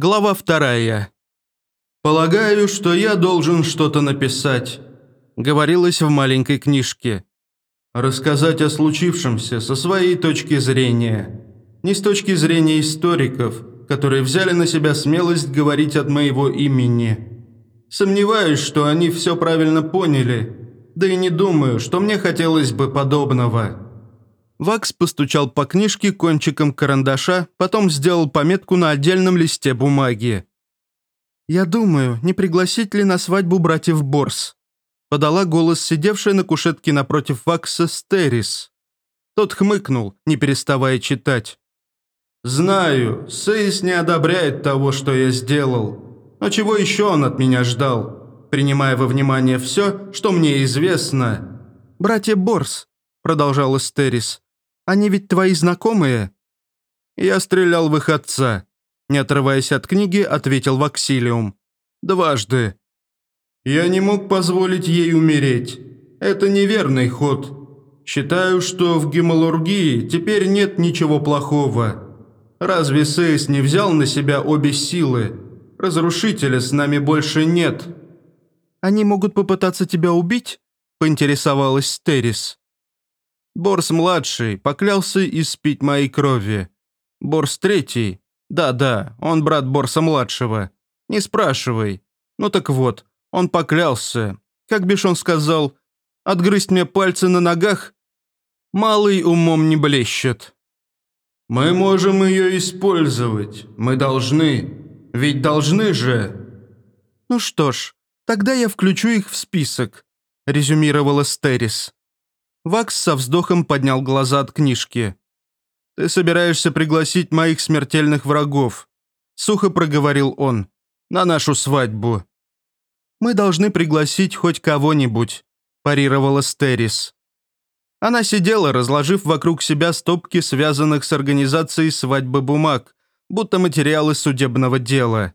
Глава вторая. «Полагаю, что я должен что-то написать», — говорилось в маленькой книжке. «Рассказать о случившемся со своей точки зрения. Не с точки зрения историков, которые взяли на себя смелость говорить от моего имени. Сомневаюсь, что они все правильно поняли, да и не думаю, что мне хотелось бы подобного». Вакс постучал по книжке кончиком карандаша, потом сделал пометку на отдельном листе бумаги. «Я думаю, не пригласить ли на свадьбу братьев Борс?» подала голос сидевшая на кушетке напротив Вакса Стерис. Тот хмыкнул, не переставая читать. «Знаю, Сейс не одобряет того, что я сделал. Но чего еще он от меня ждал? Принимая во внимание все, что мне известно...» «Братья Борс», — продолжал Стерис, они ведь твои знакомые?» «Я стрелял в их отца», — не отрываясь от книги, ответил Ваксилиум. «Дважды». «Я не мог позволить ей умереть. Это неверный ход. Считаю, что в гемалургии теперь нет ничего плохого. Разве Сейс не взял на себя обе силы? Разрушителя с нами больше нет». «Они могут попытаться тебя убить?» – поинтересовалась Стерис. Борс-младший поклялся испить моей крови. Борс-третий, да-да, он брат Борса-младшего. Не спрашивай. Ну так вот, он поклялся. Как бишь он сказал, отгрызть мне пальцы на ногах? Малый умом не блещет. Мы можем ее использовать. Мы должны. Ведь должны же. Ну что ж, тогда я включу их в список, резюмировала Стерис. Вакс со вздохом поднял глаза от книжки. «Ты собираешься пригласить моих смертельных врагов», — сухо проговорил он, — «на нашу свадьбу». «Мы должны пригласить хоть кого-нибудь», — парировала Стерис. Она сидела, разложив вокруг себя стопки связанных с организацией свадьбы бумаг, будто материалы судебного дела.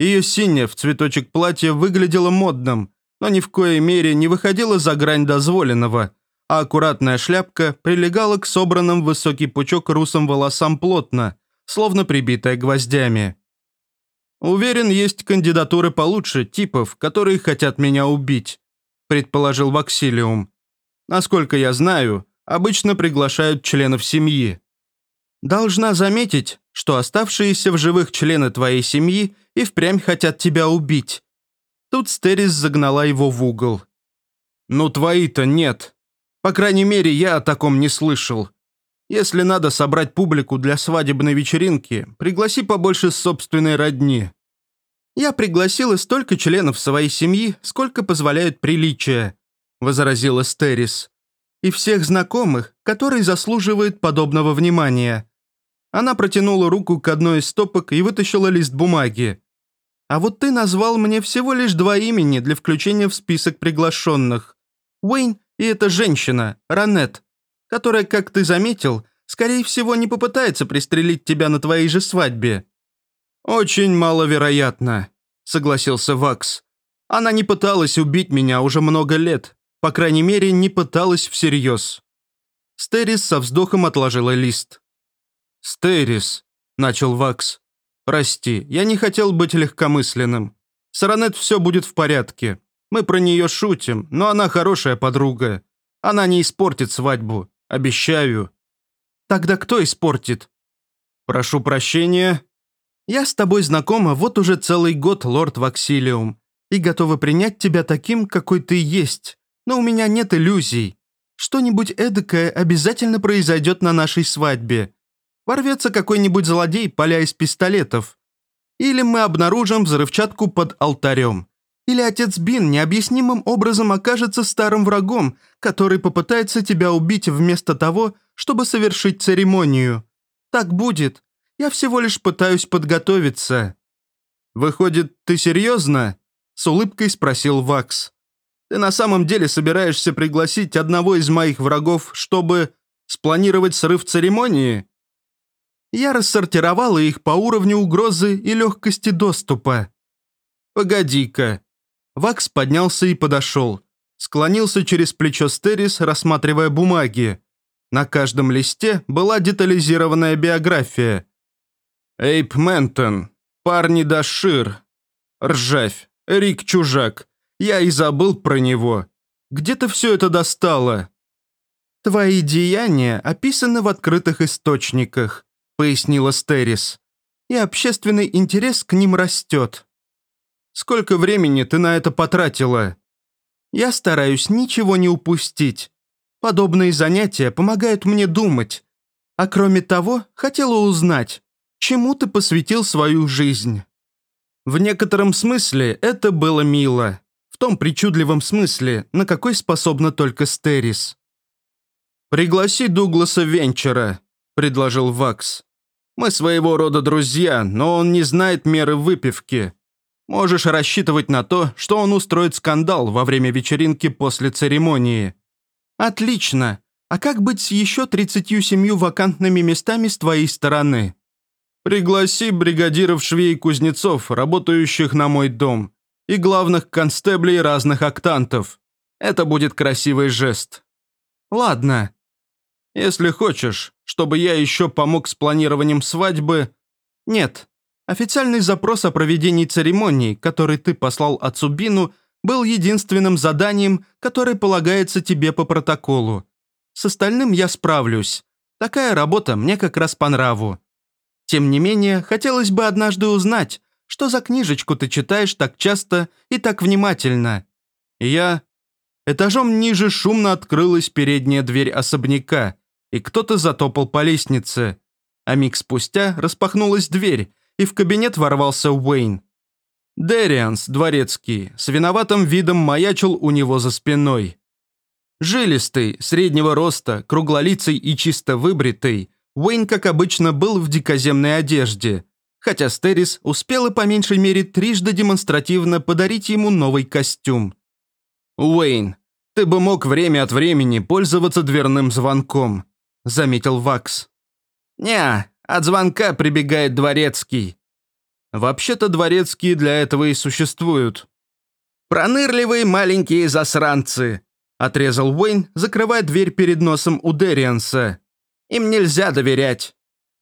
Ее синее в цветочек платье выглядело модным, но ни в коей мере не выходило за грань дозволенного, а аккуратная шляпка прилегала к собранным высокий пучок русым волосам плотно, словно прибитая гвоздями. «Уверен, есть кандидатуры получше, типов, которые хотят меня убить», предположил Ваксилиум. «Насколько я знаю, обычно приглашают членов семьи. Должна заметить, что оставшиеся в живых члены твоей семьи и впрямь хотят тебя убить». Тут Стерис загнала его в угол. «Ну твои-то нет», по крайней мере, я о таком не слышал. Если надо собрать публику для свадебной вечеринки, пригласи побольше собственной родни. Я пригласила столько членов своей семьи, сколько позволяют приличия, возразила Стерис. И всех знакомых, которые заслуживают подобного внимания. Она протянула руку к одной из стопок и вытащила лист бумаги. А вот ты назвал мне всего лишь два имени для включения в список приглашенных. Уэйн и эта женщина, Ранет, которая, как ты заметил, скорее всего, не попытается пристрелить тебя на твоей же свадьбе». «Очень маловероятно», — согласился Вакс. «Она не пыталась убить меня уже много лет. По крайней мере, не пыталась всерьез». Стерис со вздохом отложила лист. «Стерис», — начал Вакс. «Прости, я не хотел быть легкомысленным. С Ранет все будет в порядке. Мы про нее шутим, но она хорошая подруга. Она не испортит свадьбу, обещаю». «Тогда кто испортит?» «Прошу прощения». «Я с тобой знакома вот уже целый год, лорд Ваксилиум, и готова принять тебя таким, какой ты есть. Но у меня нет иллюзий. Что-нибудь эдакое обязательно произойдет на нашей свадьбе. Ворвется какой-нибудь злодей, поля из пистолетов. Или мы обнаружим взрывчатку под алтарем. Или отец Бин необъяснимым образом окажется старым врагом, который попытается тебя убить вместо того, чтобы совершить церемонию. Так будет. Я всего лишь пытаюсь подготовиться». «Выходит, ты серьезно?» – с улыбкой спросил Вакс. «Ты на самом деле собираешься пригласить одного из моих врагов, чтобы спланировать срыв церемонии?» Я рассортировала их по уровню угрозы и легкости доступа. «Погоди-ка», Вакс поднялся и подошел. Склонился через плечо Стерис, рассматривая бумаги. На каждом листе была детализированная биография. Эйп Ментон. парни да шир. Ржавь, Рик чужак. Я и забыл про него. Где ты все это достала?» «Твои деяния описаны в открытых источниках», — пояснила Стерис. «И общественный интерес к ним растет». «Сколько времени ты на это потратила?» «Я стараюсь ничего не упустить. Подобные занятия помогают мне думать. А кроме того, хотела узнать, чему ты посвятил свою жизнь». В некотором смысле это было мило. В том причудливом смысле, на какой способна только Стерис. «Пригласи Дугласа Венчера», – предложил Вакс. «Мы своего рода друзья, но он не знает меры выпивки. Можешь рассчитывать на то, что он устроит скандал во время вечеринки после церемонии». «Отлично. А как быть с еще 37 вакантными местами с твоей стороны?» «Пригласи бригадиров швей и кузнецов, работающих на мой дом, и главных констеблей разных октантов. Это будет красивый жест». «Ладно», если хочешь, чтобы я еще помог с планированием свадьбы...» «Нет. Официальный запрос о проведении церемонии, который ты послал отцу Бину, был единственным заданием, которое полагается тебе по протоколу. С остальным я справлюсь. Такая работа мне как раз по нраву. Тем не менее, хотелось бы однажды узнать, что за книжечку ты читаешь так часто и так внимательно. Я... Этажом ниже шумно открылась передняя дверь особняка, и кто-то затопал по лестнице. А миг спустя распахнулась дверь, и в кабинет ворвался Уэйн. Дерианс, дворецкий, с виноватым видом маячил у него за спиной. Жилистый, среднего роста, круглолицый и чисто выбритый, Уэйн, как обычно, был в дикоземной одежде, хотя Стерис успела по меньшей мере трижды демонстративно подарить ему новый костюм. «Уэйн, ты бы мог время от времени пользоваться дверным звонком заметил Вакс. «Не, от звонка прибегает дворецкий». «Вообще-то дворецкие для этого и существуют». «Пронырливые маленькие засранцы», – отрезал Уэйн, закрывая дверь перед носом у Дерианса. «Им нельзя доверять.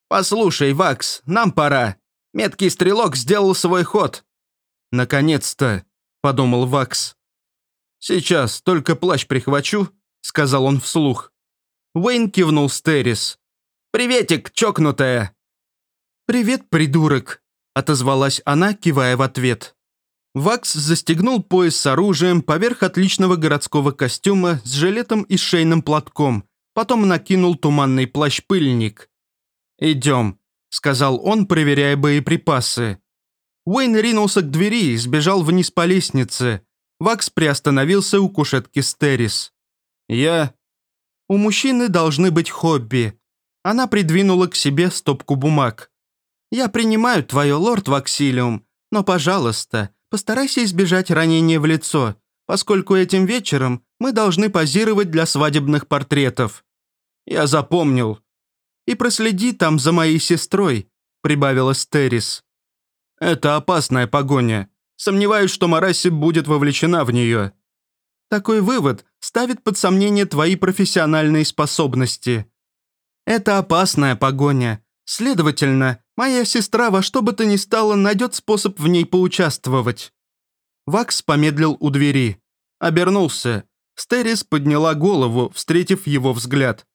Послушай, Вакс, нам пора. Меткий стрелок сделал свой ход». «Наконец-то», – подумал Вакс. «Сейчас только плащ прихвачу», – сказал он вслух. Уэйн кивнул Стерис. «Приветик, чокнутая!» «Привет, придурок!» – отозвалась она, кивая в ответ. Вакс застегнул пояс с оружием поверх отличного городского костюма с жилетом и шейным платком, потом накинул туманный плащ-пыльник. «Идем», – сказал он, проверяя боеприпасы. Уэйн ринулся к двери и сбежал вниз по лестнице. Вакс приостановился у кушетки Стерис. «Я у мужчины должны быть хобби. Она придвинула к себе стопку бумаг. «Я принимаю твое, лорд Ваксилиум, но, пожалуйста, постарайся избежать ранения в лицо, поскольку этим вечером мы должны позировать для свадебных портретов». «Я запомнил». «И проследи там за моей сестрой», — прибавила Стерис. «Это опасная погоня. Сомневаюсь, что Мараси будет вовлечена в нее. Такой вывод ставит под сомнение твои профессиональные способности. Это опасная погоня. Следовательно, моя сестра во что бы то ни стало найдет способ в ней поучаствовать». Вакс помедлил у двери. Обернулся. Стерис подняла голову, встретив его взгляд.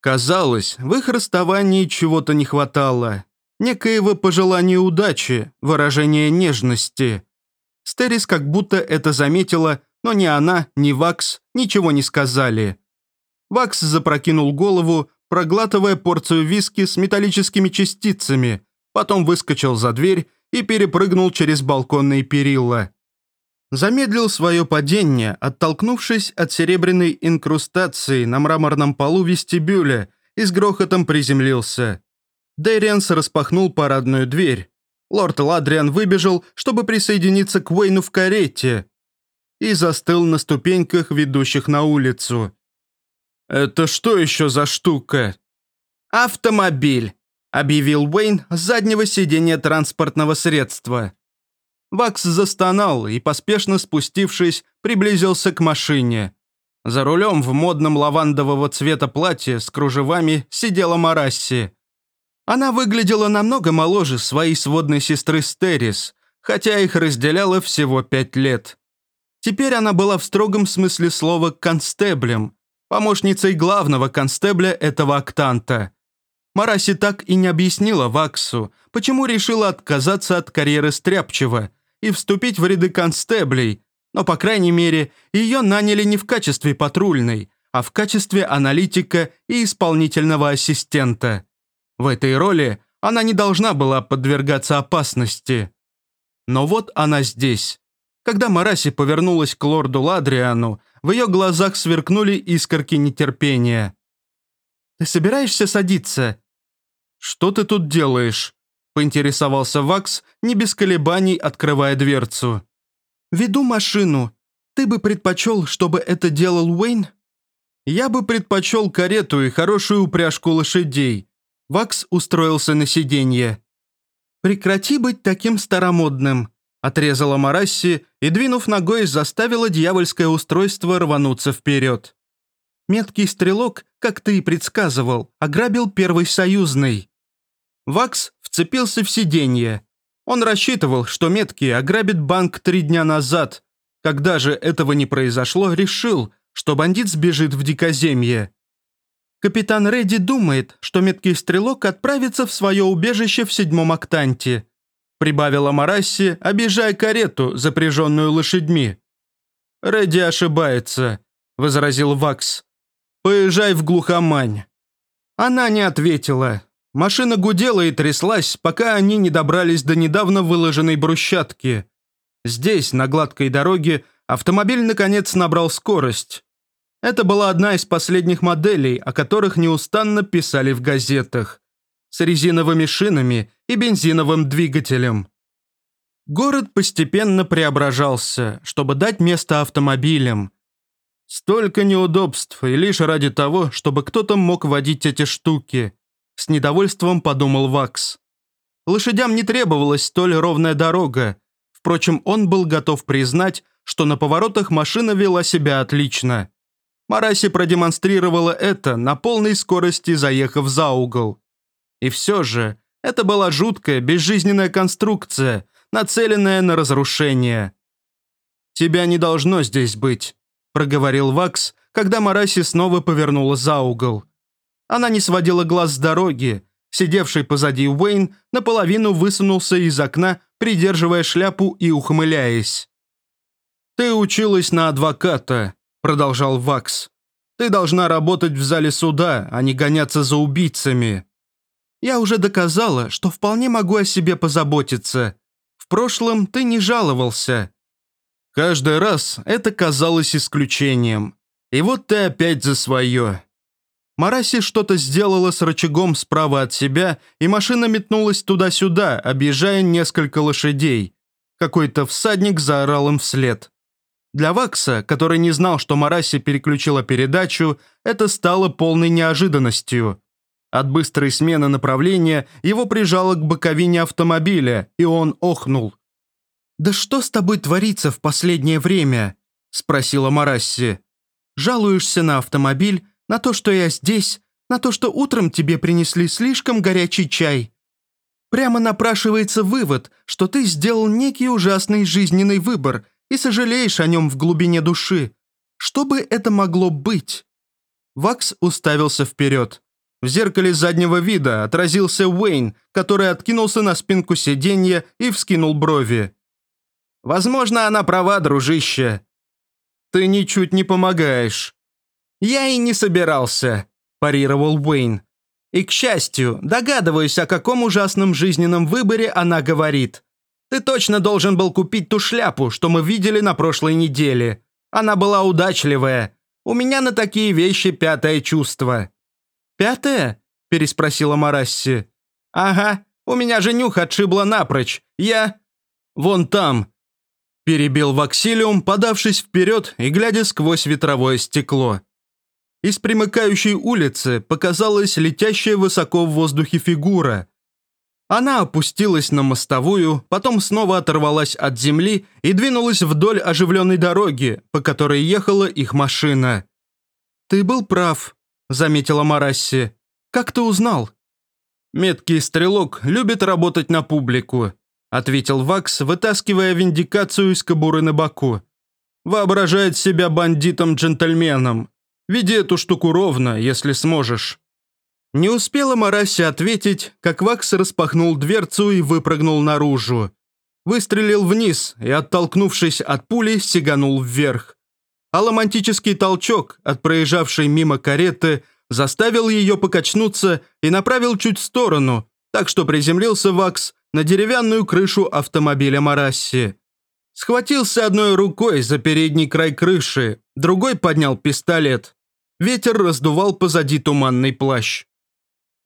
Казалось, в их расставании чего-то не хватало. Некоего пожелания удачи, выражения нежности. Стерис как будто это заметила но ни она, ни Вакс ничего не сказали. Вакс запрокинул голову, проглатывая порцию виски с металлическими частицами, потом выскочил за дверь и перепрыгнул через балконные перила. Замедлил свое падение, оттолкнувшись от серебряной инкрустации на мраморном полу вестибюля и с грохотом приземлился. Дэрианс распахнул парадную дверь. Лорд Ладриан выбежал, чтобы присоединиться к Уэйну в карете, и застыл на ступеньках, ведущих на улицу. «Это что еще за штука?» «Автомобиль», — объявил Уэйн с заднего сиденья транспортного средства. Вакс застонал и, поспешно спустившись, приблизился к машине. За рулем в модном лавандового цвета платье с кружевами сидела Марасси. Она выглядела намного моложе своей сводной сестры Стерис, хотя их разделяло всего пять лет. Теперь она была в строгом смысле слова констеблем, помощницей главного констебля этого октанта. Мараси так и не объяснила Ваксу, почему решила отказаться от карьеры стряпчего и вступить в ряды констеблей, но, по крайней мере, ее наняли не в качестве патрульной, а в качестве аналитика и исполнительного ассистента. В этой роли она не должна была подвергаться опасности. Но вот она здесь. Когда Мараси повернулась к лорду Ладриану, в ее глазах сверкнули искорки нетерпения. «Ты собираешься садиться?» «Что ты тут делаешь?» – поинтересовался Вакс, не без колебаний открывая дверцу. «Веду машину. Ты бы предпочел, чтобы это делал Уэйн?» «Я бы предпочел карету и хорошую упряжку лошадей». Вакс устроился на сиденье. «Прекрати быть таким старомодным», – отрезала Марасси и, двинув ногой, заставила дьявольское устройство рвануться вперед. Меткий стрелок, как ты и предсказывал, ограбил первый союзный. Вакс вцепился в сиденье. Он рассчитывал, что меткий ограбит банк три дня назад. Когда же этого не произошло, решил, что бандит сбежит в дикоземье. Капитан Редди думает, что меткий стрелок отправится в свое убежище в седьмом октанте. Прибавила Марасси, обижая карету, запряженную лошадьми. «Редди ошибается», — возразил Вакс. «Поезжай в глухомань». Она не ответила. Машина гудела и тряслась, пока они не добрались до недавно выложенной брусчатки. Здесь, на гладкой дороге, автомобиль наконец набрал скорость. Это была одна из последних моделей, о которых неустанно писали в газетах. С резиновыми шинами и бензиновым двигателем. Город постепенно преображался, чтобы дать место автомобилям. Столько неудобств, и лишь ради того, чтобы кто-то мог водить эти штуки. С недовольством подумал Вакс. Лошадям не требовалась столь ровная дорога. Впрочем, он был готов признать, что на поворотах машина вела себя отлично. Мараси продемонстрировала это на полной скорости, заехав за угол. И все же, это была жуткая, безжизненная конструкция, нацеленная на разрушение. «Тебя не должно здесь быть», – проговорил Вакс, когда Мараси снова повернула за угол. Она не сводила глаз с дороги. Сидевший позади Уэйн наполовину высунулся из окна, придерживая шляпу и ухмыляясь. «Ты училась на адвоката», продолжал Вакс. «Ты должна работать в зале суда, а не гоняться за убийцами». «Я уже доказала, что вполне могу о себе позаботиться. В прошлом ты не жаловался». Каждый раз это казалось исключением. И вот ты опять за свое. Мараси что-то сделала с рычагом справа от себя, и машина метнулась туда-сюда, объезжая несколько лошадей. Какой-то всадник заорал им вслед. Для Вакса, который не знал, что Мараси переключила передачу, это стало полной неожиданностью. От быстрой смены направления его прижало к боковине автомобиля, и он охнул. «Да что с тобой творится в последнее время?» – спросила Марасси. «Жалуешься на автомобиль, на то, что я здесь, на то, что утром тебе принесли слишком горячий чай. Прямо напрашивается вывод, что ты сделал некий ужасный жизненный выбор – и сожалеешь о нем в глубине души. Что бы это могло быть?» Вакс уставился вперед. В зеркале заднего вида отразился Уэйн, который откинулся на спинку сиденья и вскинул брови. «Возможно, она права, дружище». «Ты ничуть не помогаешь». «Я и не собирался», – парировал Уэйн. «И, к счастью, догадываюсь, о каком ужасном жизненном выборе она говорит. Ты точно должен был купить ту шляпу, что мы видели на прошлой неделе. Она была удачливая. У меня на такие вещи пятое чувство». «Пятое?» – переспросила Марасси. «Ага, у меня же нюх отшибло напрочь. Я...» «Вон там», – перебил Ваксилиум, подавшись вперед и глядя сквозь ветровое стекло. Из примыкающей улицы показалась летящая высоко в воздухе фигура – она опустилась на мостовую, потом снова оторвалась от земли и двинулась вдоль оживленной дороги, по которой ехала их машина. «Ты был прав», — заметила Марасси. «Как ты узнал?» «Меткий стрелок любит работать на публику», ответил Вакс, вытаскивая виндикацию из кобуры на боку. «Воображает себя бандитом-джентльменом. Веди эту штуку ровно, если сможешь». Не успела Мараси ответить, как Вакс распахнул дверцу и выпрыгнул наружу. Выстрелил вниз и, оттолкнувшись от пули, сиганул вверх. А ломантический толчок от проезжавшей мимо кареты заставил ее покачнуться и направил чуть в сторону, так что приземлился Вакс на деревянную крышу автомобиля Марасси. Схватился одной рукой за передний край крыши, другой поднял пистолет. Ветер раздувал позади туманный плащ.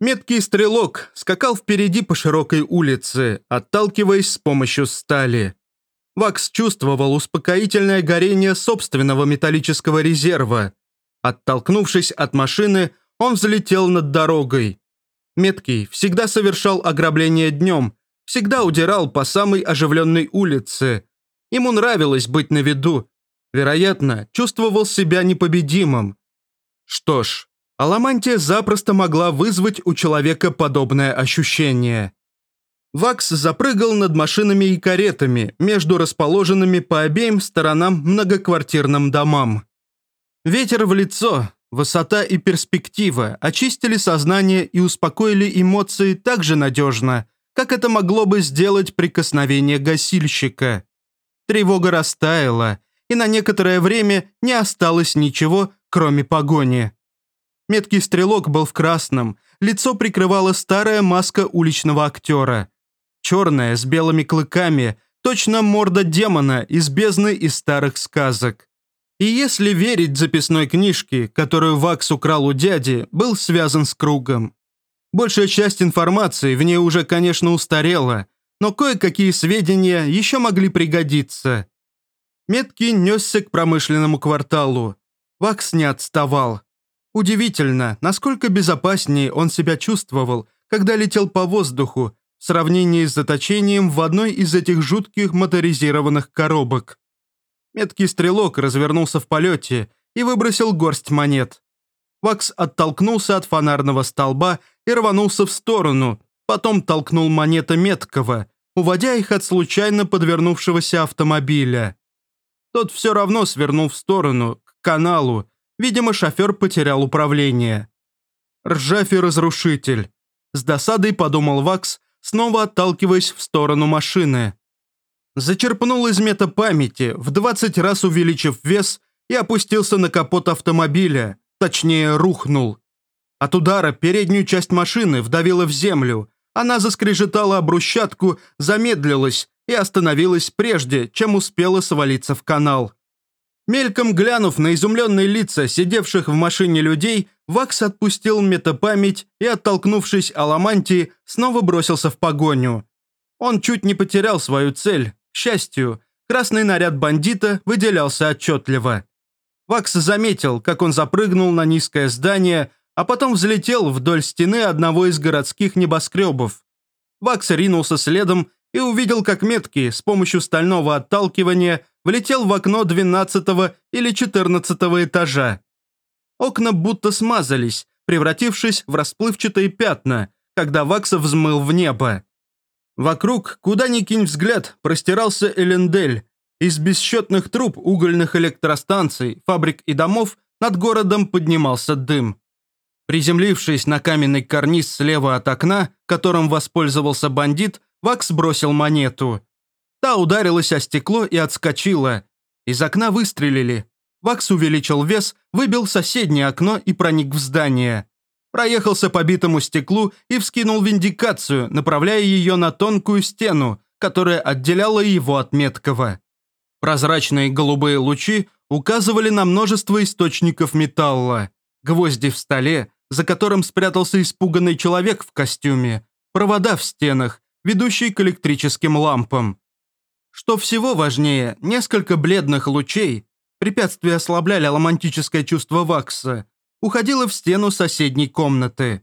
Меткий стрелок скакал впереди по широкой улице, отталкиваясь с помощью стали. Вакс чувствовал успокоительное горение собственного металлического резерва. Оттолкнувшись от машины, он взлетел над дорогой. Меткий всегда совершал ограбление днем, всегда удирал по самой оживленной улице. Ему нравилось быть на виду. Вероятно, чувствовал себя непобедимым. Что ж, Аламантия запросто могла вызвать у человека подобное ощущение. Вакс запрыгал над машинами и каретами между расположенными по обеим сторонам многоквартирным домам. Ветер в лицо, высота и перспектива очистили сознание и успокоили эмоции так же надежно, как это могло бы сделать прикосновение гасильщика. Тревога растаяла, и на некоторое время не осталось ничего, кроме погони. Меткий стрелок был в красном, лицо прикрывала старая маска уличного актера. Черная, с белыми клыками, точно морда демона из бездны из старых сказок. И если верить записной книжке, которую Вакс украл у дяди, был связан с кругом. Большая часть информации в ней уже, конечно, устарела, но кое-какие сведения еще могли пригодиться. Меткий несся к промышленному кварталу. Вакс не отставал. Удивительно, насколько безопаснее он себя чувствовал, когда летел по воздуху, в сравнении с заточением в одной из этих жутких моторизированных коробок. Меткий стрелок развернулся в полете и выбросил горсть монет. Вакс оттолкнулся от фонарного столба и рванулся в сторону, потом толкнул монеты меткого, уводя их от случайно подвернувшегося автомобиля. Тот все равно свернул в сторону, к каналу, Видимо, шофер потерял управление. Ржавь и разрушитель. С досадой подумал Вакс, снова отталкиваясь в сторону машины. Зачерпнул из метапамяти, в 20 раз увеличив вес, и опустился на капот автомобиля, точнее, рухнул. От удара переднюю часть машины вдавила в землю. Она заскрежетала об брусчатку, замедлилась и остановилась прежде, чем успела свалиться в канал. Мельком глянув на изумленные лица сидевших в машине людей, Вакс отпустил метапамять и, оттолкнувшись Аламантии, снова бросился в погоню. Он чуть не потерял свою цель. К счастью, красный наряд бандита выделялся отчетливо. Вакс заметил, как он запрыгнул на низкое здание, а потом взлетел вдоль стены одного из городских небоскребов. Вакс ринулся следом и увидел, как метки с помощью стального отталкивания влетел в окно 12 или 14 этажа. Окна будто смазались, превратившись в расплывчатые пятна, когда Вакса взмыл в небо. Вокруг, куда ни кинь взгляд, простирался Элендель. Из бесчетных труб угольных электростанций, фабрик и домов над городом поднимался дым. Приземлившись на каменный карниз слева от окна, которым воспользовался бандит, Вакс бросил монету. Та ударилась о стекло и отскочила. Из окна выстрелили. Вакс увеличил вес, выбил соседнее окно и проник в здание. Проехался по битому стеклу и вскинул виндикацию, направляя ее на тонкую стену, которая отделяла его от меткого. Прозрачные голубые лучи указывали на множество источников металла. Гвозди в столе, за которым спрятался испуганный человек в костюме, провода в стенах, ведущие к электрическим лампам. Что всего важнее, несколько бледных лучей, препятствия ослабляли романтическое чувство Вакса, уходило в стену соседней комнаты.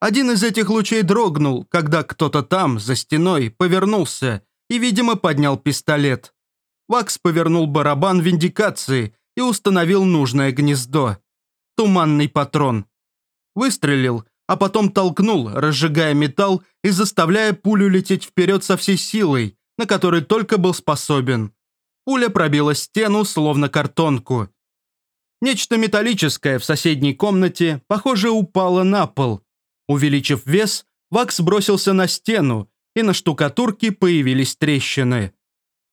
Один из этих лучей дрогнул, когда кто-то там, за стеной, повернулся и, видимо, поднял пистолет. Вакс повернул барабан виндикации и установил нужное гнездо. Туманный патрон. Выстрелил, а потом толкнул, разжигая металл и заставляя пулю лететь вперед со всей силой, на которой только был способен. Пуля пробила стену, словно картонку. Нечто металлическое в соседней комнате, похоже, упало на пол. Увеличив вес, Вакс бросился на стену, и на штукатурке появились трещины.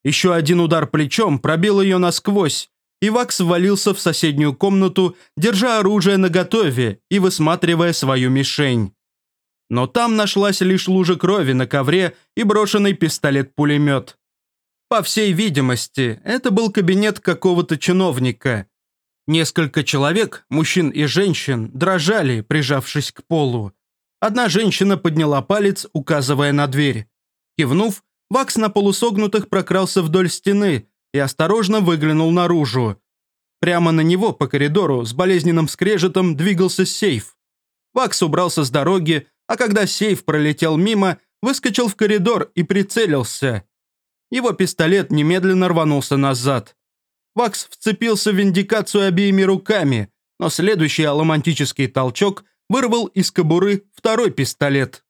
Еще один удар плечом пробил ее насквозь, и Вакс ввалился в соседнюю комнату, держа оружие наготове и высматривая свою мишень. Но там нашлась лишь лужа крови на ковре и брошенный пистолет-пулемет. По всей видимости, это был кабинет какого-то чиновника. Несколько человек, мужчин и женщин, дрожали, прижавшись к полу. Одна женщина подняла палец, указывая на дверь. Кивнув, Вакс на полусогнутых прокрался вдоль стены и осторожно выглянул наружу. Прямо на него по коридору с болезненным скрежетом двигался сейф. Вакс убрался с дороги, а когда сейф пролетел мимо, выскочил в коридор и прицелился. Его пистолет немедленно рванулся назад. Вакс вцепился в виндикацию обеими руками, но следующий аломантический толчок вырвал из кобуры второй пистолет.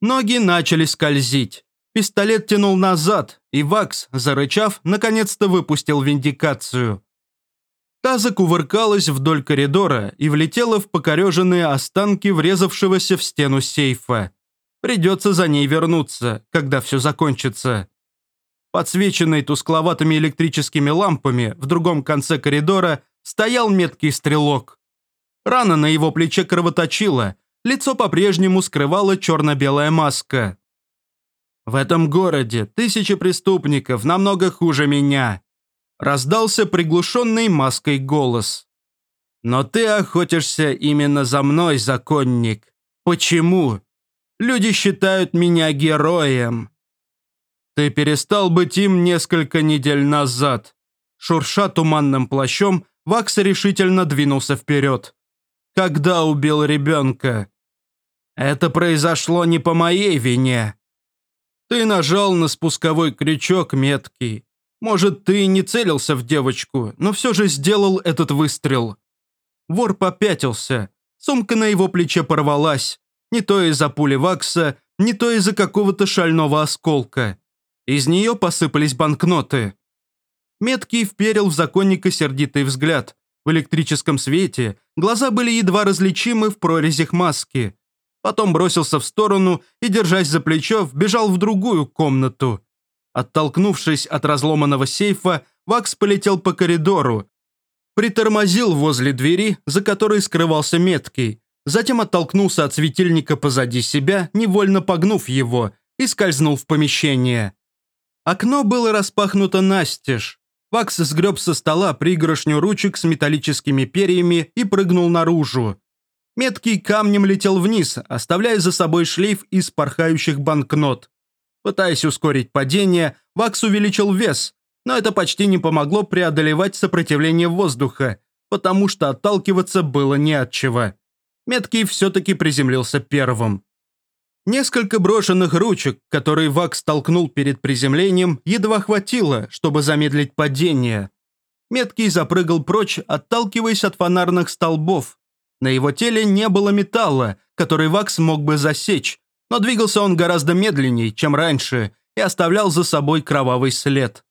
Ноги начали скользить. Пистолет тянул назад, и Вакс, зарычав, наконец-то выпустил виндикацию. Та закувыркалась вдоль коридора и влетела в покореженные останки врезавшегося в стену сейфа. Придется за ней вернуться, когда все закончится. Подсвеченный тускловатыми электрическими лампами в другом конце коридора стоял меткий стрелок. Рана на его плече кровоточила, лицо по-прежнему скрывала черно-белая маска. «В этом городе тысячи преступников намного хуже меня», раздался приглушенный маской голос. «Но ты охотишься именно за мной, законник. Почему? Люди считают меня героем». «Ты перестал быть им несколько недель назад». Шурша туманным плащом, Вакс решительно двинулся вперед. «Когда убил ребенка?» «Это произошло не по моей вине», ты нажал на спусковой крючок меткий. Может, ты не целился в девочку, но все же сделал этот выстрел. Вор попятился. Сумка на его плече порвалась. Не то из-за пули вакса, не то из-за какого-то шального осколка. Из нее посыпались банкноты. Меткий вперил в законника сердитый взгляд. В электрическом свете глаза были едва различимы в прорезях маски потом бросился в сторону и, держась за плечо, вбежал в другую комнату. Оттолкнувшись от разломанного сейфа, Вакс полетел по коридору, притормозил возле двери, за которой скрывался меткий, затем оттолкнулся от светильника позади себя, невольно погнув его, и скользнул в помещение. Окно было распахнуто настежь. Вакс сгреб со стола пригоршню ручек с металлическими перьями и прыгнул наружу. Меткий камнем летел вниз, оставляя за собой шлейф из порхающих банкнот. Пытаясь ускорить падение, Вакс увеличил вес, но это почти не помогло преодолевать сопротивление воздуха, потому что отталкиваться было не от чего. Меткий все-таки приземлился первым. Несколько брошенных ручек, которые Вакс толкнул перед приземлением, едва хватило, чтобы замедлить падение. Меткий запрыгал прочь, отталкиваясь от фонарных столбов, на его теле не было металла, который Вакс мог бы засечь, но двигался он гораздо медленнее, чем раньше, и оставлял за собой кровавый след.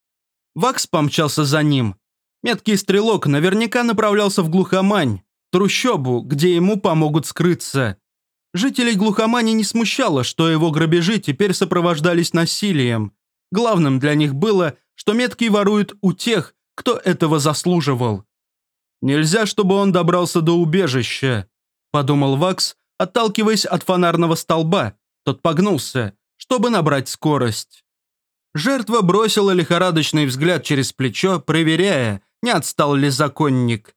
Вакс помчался за ним. Меткий стрелок наверняка направлялся в глухомань, трущобу, где ему помогут скрыться. Жителей глухомани не смущало, что его грабежи теперь сопровождались насилием. Главным для них было, что Меткий ворует у тех, кто этого заслуживал. Нельзя, чтобы он добрался до убежища», – подумал Вакс, отталкиваясь от фонарного столба. Тот погнулся, чтобы набрать скорость. Жертва бросила лихорадочный взгляд через плечо, проверяя, не отстал ли законник.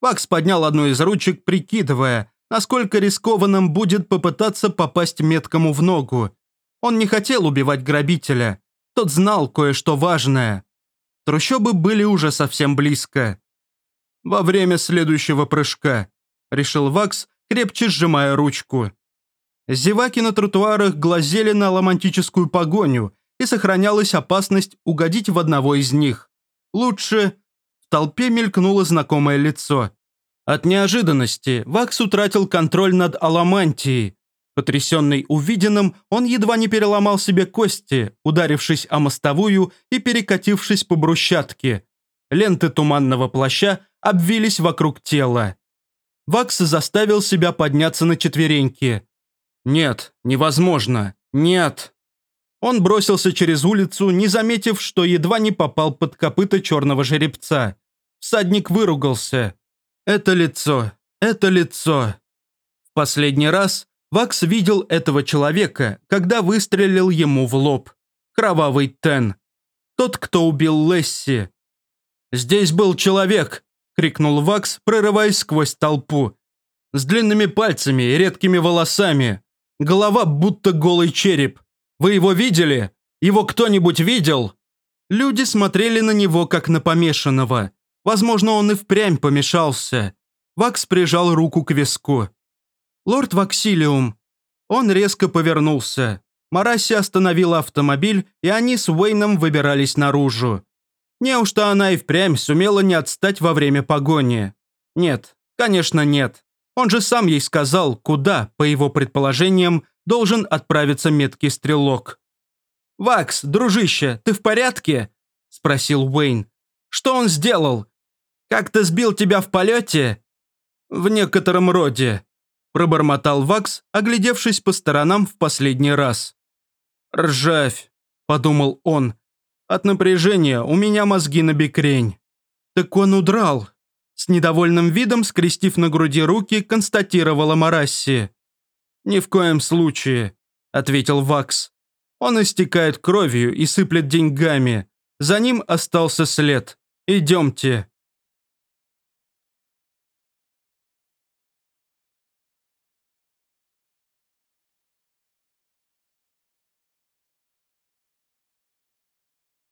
Вакс поднял одну из ручек, прикидывая, насколько рискованным будет попытаться попасть меткому в ногу. Он не хотел убивать грабителя. Тот знал кое-что важное. Трущобы были уже совсем близко во время следующего прыжка», – решил Вакс, крепче сжимая ручку. Зеваки на тротуарах глазели на романтическую погоню, и сохранялась опасность угодить в одного из них. Лучше... В толпе мелькнуло знакомое лицо. От неожиданности Вакс утратил контроль над Аламантией. Потрясенный увиденным, он едва не переломал себе кости, ударившись о мостовую и перекатившись по брусчатке. Ленты туманного плаща обвились вокруг тела. Вакс заставил себя подняться на четвереньки. «Нет, невозможно. Нет!» Он бросился через улицу, не заметив, что едва не попал под копыта черного жеребца. Всадник выругался. «Это лицо! Это лицо!» В последний раз Вакс видел этого человека, когда выстрелил ему в лоб. Кровавый Тен. Тот, кто убил Лесси. «Здесь был человек!» – крикнул Вакс, прорываясь сквозь толпу. «С длинными пальцами и редкими волосами. Голова будто голый череп. Вы его видели? Его кто-нибудь видел?» Люди смотрели на него, как на помешанного. Возможно, он и впрямь помешался. Вакс прижал руку к виску. «Лорд Ваксилиум». Он резко повернулся. Мараси остановила автомобиль, и они с Уэйном выбирались наружу. Неужто она и впрямь сумела не отстать во время погони? Нет, конечно нет. Он же сам ей сказал, куда, по его предположениям, должен отправиться меткий стрелок. «Вакс, дружище, ты в порядке?» – спросил Уэйн. «Что он сделал? Как-то сбил тебя в полете?» «В некотором роде», – пробормотал Вакс, оглядевшись по сторонам в последний раз. «Ржавь», – подумал он. «От напряжения у меня мозги на бекрень». «Так он удрал», – с недовольным видом, скрестив на груди руки, констатировала Марасси. «Ни в коем случае», – ответил Вакс. «Он истекает кровью и сыплет деньгами. За ним остался след. Идемте».